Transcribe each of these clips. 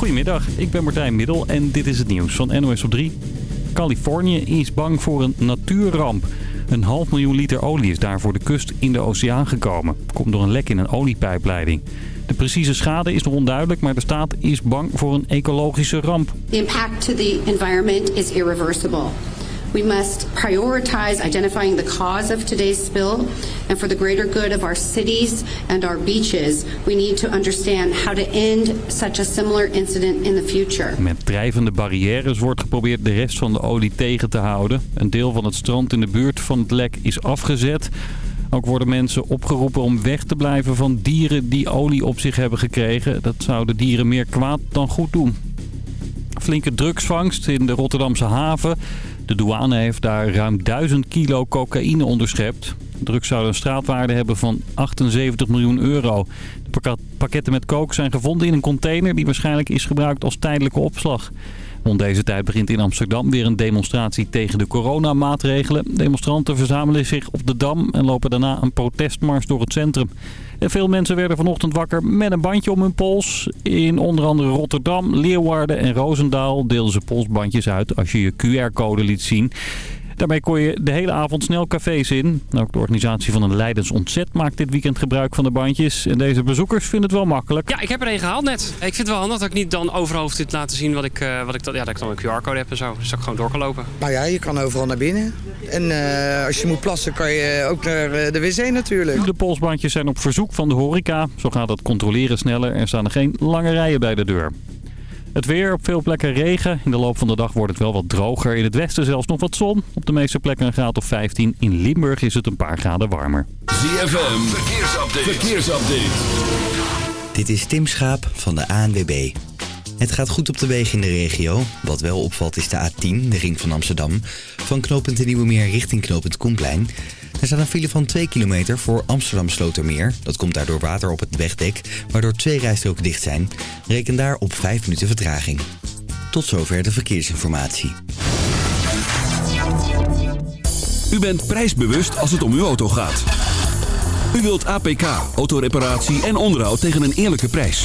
Goedemiddag, ik ben Martijn Middel en dit is het nieuws van NOS op 3. Californië is bang voor een natuurramp. Een half miljoen liter olie is daar voor de kust in de oceaan gekomen. Komt door een lek in een oliepijpleiding. De precieze schade is nog onduidelijk, maar de staat is bang voor een ecologische ramp. The impact to the environment is irreversible. We must prioritize identifying the cause of today's spill. And for the greater good of our cities and our beaches, we need to understand how to end such a similar incident in the future. Met drijvende barrières wordt geprobeerd de rest van de olie tegen te houden. Een deel van het strand in de buurt van het lek is afgezet. Ook worden mensen opgeroepen om weg te blijven van dieren die olie op zich hebben gekregen. Dat zou de dieren meer kwaad dan goed doen. Flinke drugsvangst in de Rotterdamse haven. De douane heeft daar ruim 1000 kilo cocaïne onderschept. Drugs zouden een straatwaarde hebben van 78 miljoen euro. De pakketten met coke zijn gevonden in een container die waarschijnlijk is gebruikt als tijdelijke opslag. Rond deze tijd begint in Amsterdam weer een demonstratie tegen de coronamaatregelen. Demonstranten verzamelen zich op de Dam en lopen daarna een protestmars door het centrum. En veel mensen werden vanochtend wakker met een bandje om hun pols. In onder andere Rotterdam, Leeuwarden en Roosendaal deelden ze polsbandjes uit als je je QR-code liet zien. Daarmee kon je de hele avond snel cafés in. Ook de organisatie van een Leidens Ontzet maakt dit weekend gebruik van de bandjes. En deze bezoekers vinden het wel makkelijk. Ja, ik heb er een gehaald net. Ik vind het wel handig dat ik niet dan overhoofd dit laten zien wat ik, uh, wat ik, ja, dat ik dan een QR-code heb en zo. Dus dat ik gewoon door kan lopen. Nou ja, je kan overal naar binnen. En uh, als je moet plassen kan je ook naar eh, de wc natuurlijk. De polsbandjes zijn op verzoek van de horeca. Zo gaat het controleren sneller. Er staan er geen lange rijen bij de deur. Het weer, op veel plekken regen. In de loop van de dag wordt het wel wat droger. In het westen zelfs nog wat zon. Op de meeste plekken een graad of 15. In Limburg is het een paar graden warmer. ZFM, verkeersupdate. verkeersupdate. Dit is Tim Schaap van de ANWB. Het gaat goed op de wegen in de regio. Wat wel opvalt is de A10, de ring van Amsterdam. Van knooppunt de Nieuwe Meer richting knooppunt Koenplein. Er staat een file van 2 kilometer voor Amsterdam Slotermeer. Dat komt daardoor water op het wegdek, waardoor twee rijstroken dicht zijn. Reken daar op 5 minuten vertraging. Tot zover de verkeersinformatie. U bent prijsbewust als het om uw auto gaat. U wilt APK, autoreparatie en onderhoud tegen een eerlijke prijs.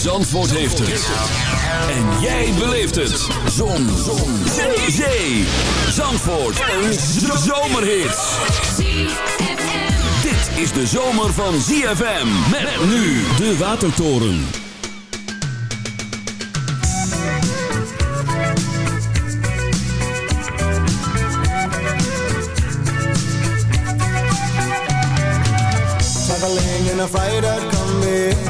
Zandvoort heeft het. En jij beleeft het. Zon. Zon. Zee. Zee. Zandvoort. Een zomerhit. Dit is de zomer van ZFM. Met nu de Watertoren. Traveling in a freighter combi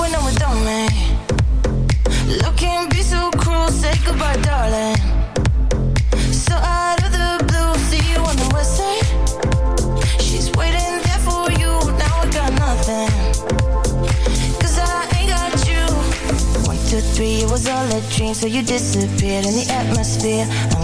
when I'm with me. Looking be so cruel, say goodbye, darling. So out of the blue, see you on the west side. She's waiting there for you, now I got nothing. Cause I ain't got you. One, two, three, it was all a dream, so you disappeared in the atmosphere.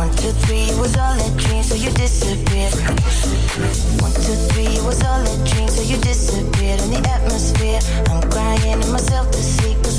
One, two, three, it was all a dream, so you disappeared. One, two, three, it was all a dream, so you disappeared in the atmosphere. I'm crying in myself to sleep,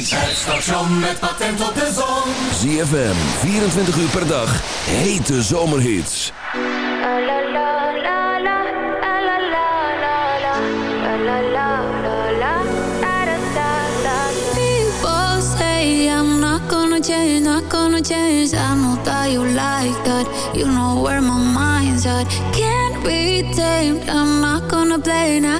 niet. Het station met patent op de zon. ZFM, 24 uur per dag, hete zomerhits. Change, not gonna change I know that you like that You know where my mind's at Can't be tamed I'm not gonna play, not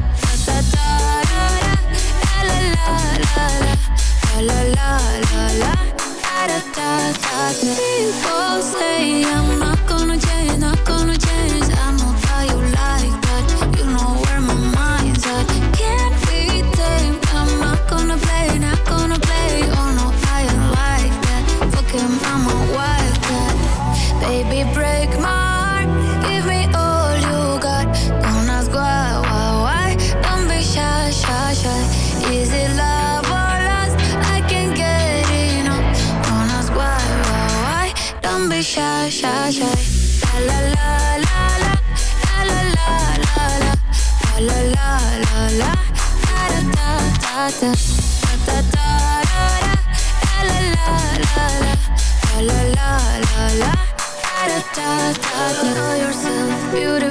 la la la la. Da da da da People say I'm beautiful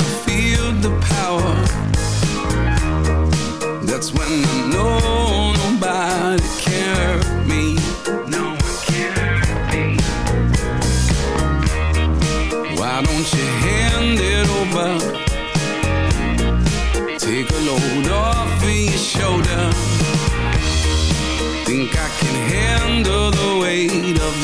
I feel the power. That's when I know nobody can hurt me. Why don't you hand it over? Take a load off of your shoulder. Think I can handle the weight of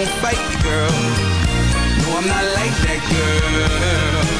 Won't fight girl. No, I'm not like that girl.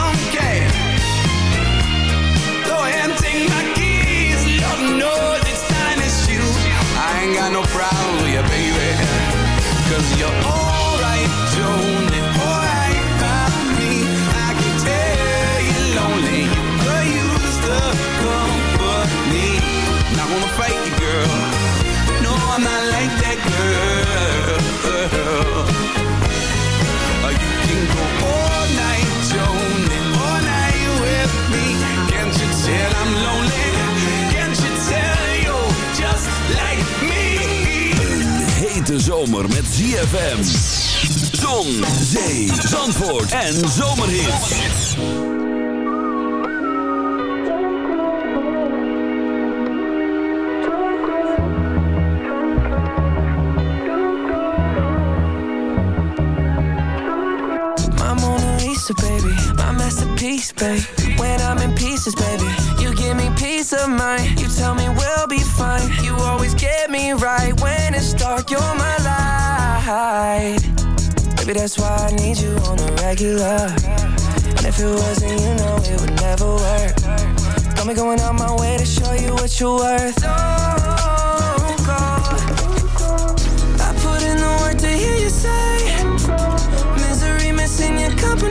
Got no you, baby. Cause you're alright, Joni, alright by me. I can tell you're lonely, you could use the company. Not gonna fight you, girl. No, I'm not like that girl. Zomer met ZFM. Zon, zee, zandvoort en zomerhits. My Mona Lisa, baby, my masterpiece, baby. When I'm in pieces, baby, you give me peace of mind. You tell me we'll fine. You always get me right when it's dark. You're my light, baby. That's why I need you on the regular. And if it wasn't, you know it would never work. Got me going out my way to show you what you're worth. Oh, Don't go. I put in the work to hear you say. Misery missing your company.